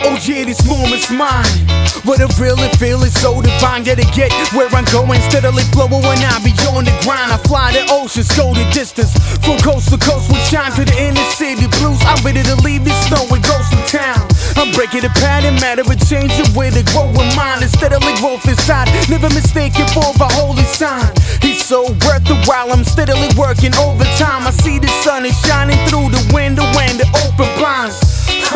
Oh yeah, this moment's mine. What I really feel is so divine. Yeah, to get where I'm going, steadily flowing when I be on the grind. I fly the oceans, go the distance. From coast to coast, we shine to the inner city blues. I'm ready to leave this snow and go some town. I'm breaking the pattern, matter and changing with a growing mind. And steadily growth inside, never mistaken for a holy sign. He's so worth the while, I'm steadily working overtime. I see the sun is shining through the window and the open blinds.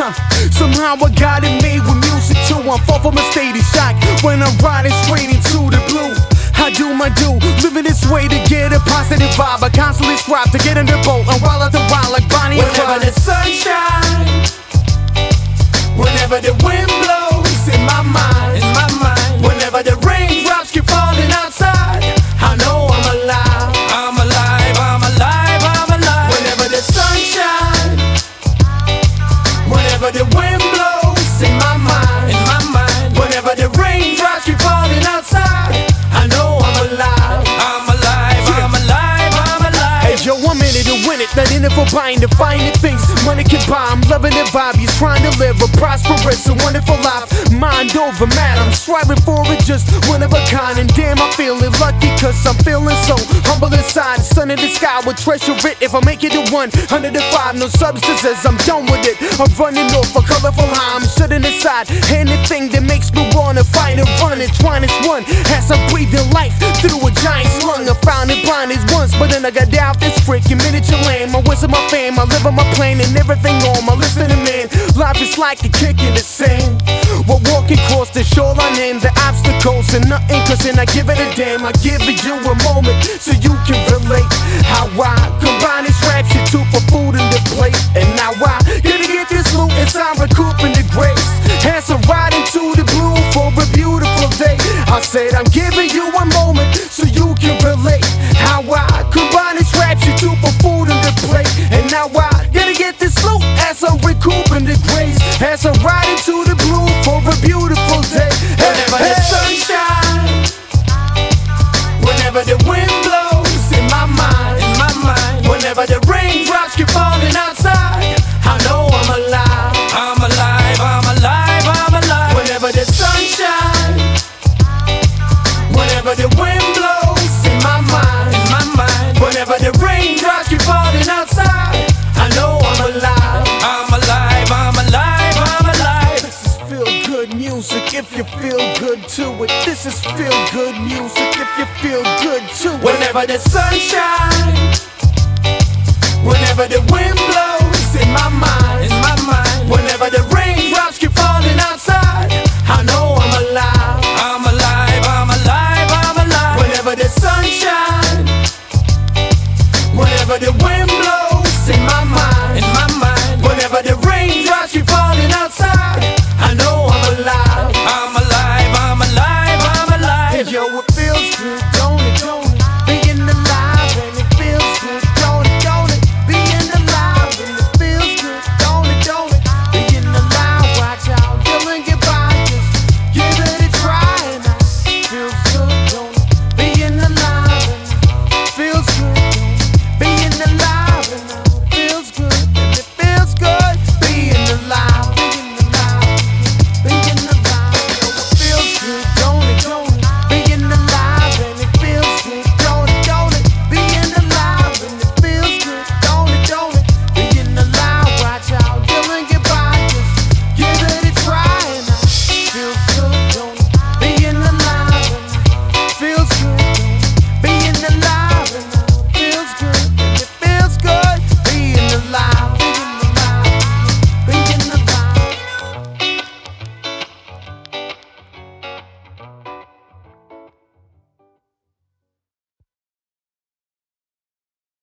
Huh. Somehow I got it made with music too. I'm far from a state of shock when I'm riding straight into the blue. I do my do, living this way to get a positive vibe. I constantly strive to get in the boat and while at the wild like Bonnie and Whenever Clyde. the sun shines, whenever the wind blows whenever the wind blows in my mind, in my mind, whenever the raindrops keep falling outside, I know I'm alive. I'm alive, I'm alive, I'm alive. Hey yo, I'm in it to win it, not in it for buying, defining things money can buy. I'm loving the vibe, he's trying to live a prosperous and wonderful life. Mind over matter, I'm striving for it, just one of a kind. And damn, I'm feeling lucky, cause I'm feeling so humble in the sky will treasure it if I make it to one under the five. No substances, I'm done with it. I'm running off a colorful high, I'm shutting aside anything that makes me wanna fight and run and twine as one. As I'm breathing life through a giant slung, I found it blind as once, but then I got out this freaking miniature land. My wisdom, my fame, I live on my plane and everything on my listening man. Life is like a kick in the sand. Walking across the shoreline and the obstacles and nothing, cause then I give it a damn. I give you a moment so you can relate how I combine this rap shit to put food in the plate. And now I gotta get this loot as I'm recouping the grace. I'm riding to the blue for a beautiful day. I said I'm giving you a moment so you can relate how I combine this rap shit to put food in the plate. And now I gotta get this loot as I'm recouping the grace. As I'm riding feel good music if you feel good too. Whenever the sun shines, whenever the wind blows in my mind, in my mind, whenever the raindrops keep falling outside, I know I'm alive. I'm alive, I'm alive, I'm alive. Whenever the sun shines, whenever the wind blows in my mind, in my mind, whenever the raindrops